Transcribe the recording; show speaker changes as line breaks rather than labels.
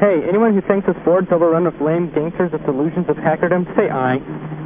Hey, anyone who thinks this board's overrun with lame gangsters with delusions of hackerdom, say I.